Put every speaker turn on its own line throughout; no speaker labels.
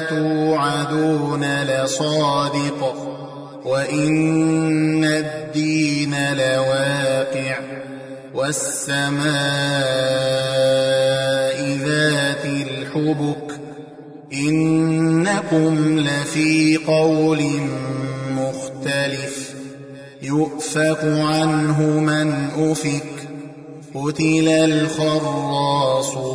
توعدون لصادق وإن الدين لواقع والسماء ذات الحبك إنكم لفي قول مختلف يؤفك عنه من أفك قتل الخراصون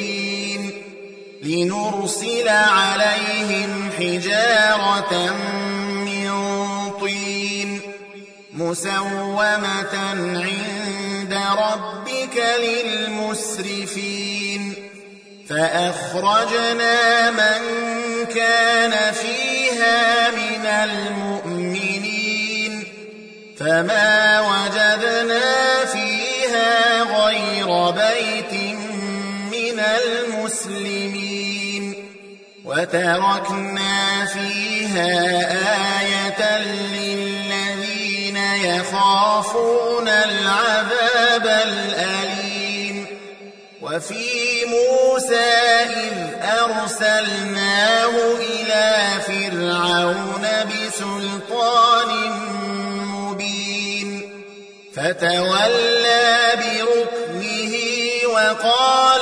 لنرسل عليهم حجارة من طين مسومة عند ربك للمسرفين فأخرجنا من كان فيها من المؤمنين فما وجدنا فيها غير بيت المسلمين وتركنا فيها آية للذين يخافون العذاب الأليم وفي موسى إذ أرسلناه إلى فرعون بسلطان مبين فتولى بركنه وقال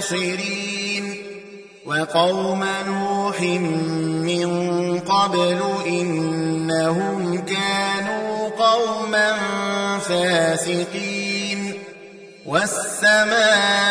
منتصرين وقوم نوح من قبل إنهم كانوا قوما فاسقين والسماء